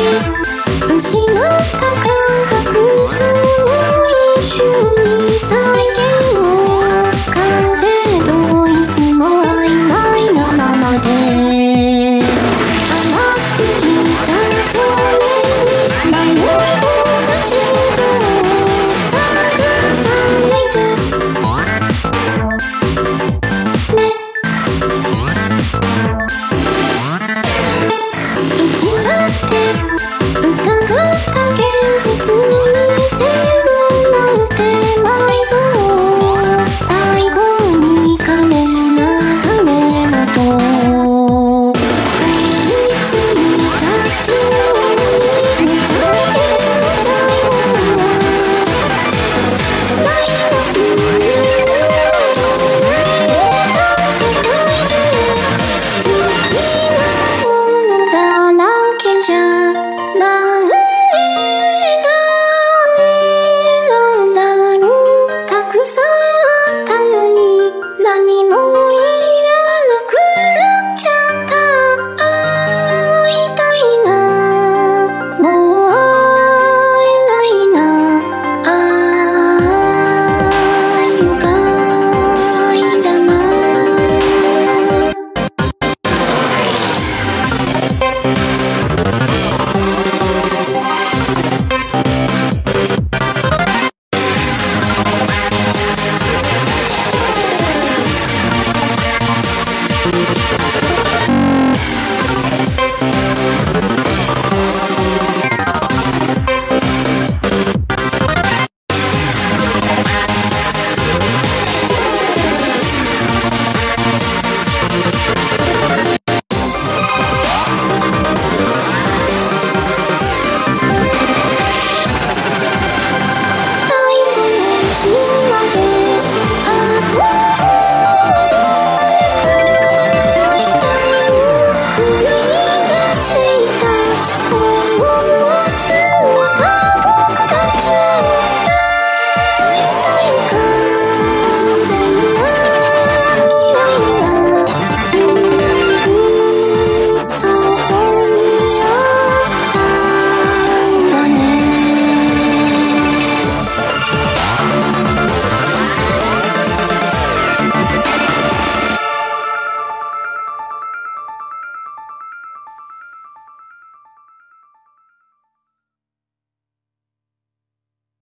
失った感覚にすごい一瞬にさ